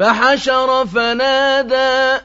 فحشر فنادى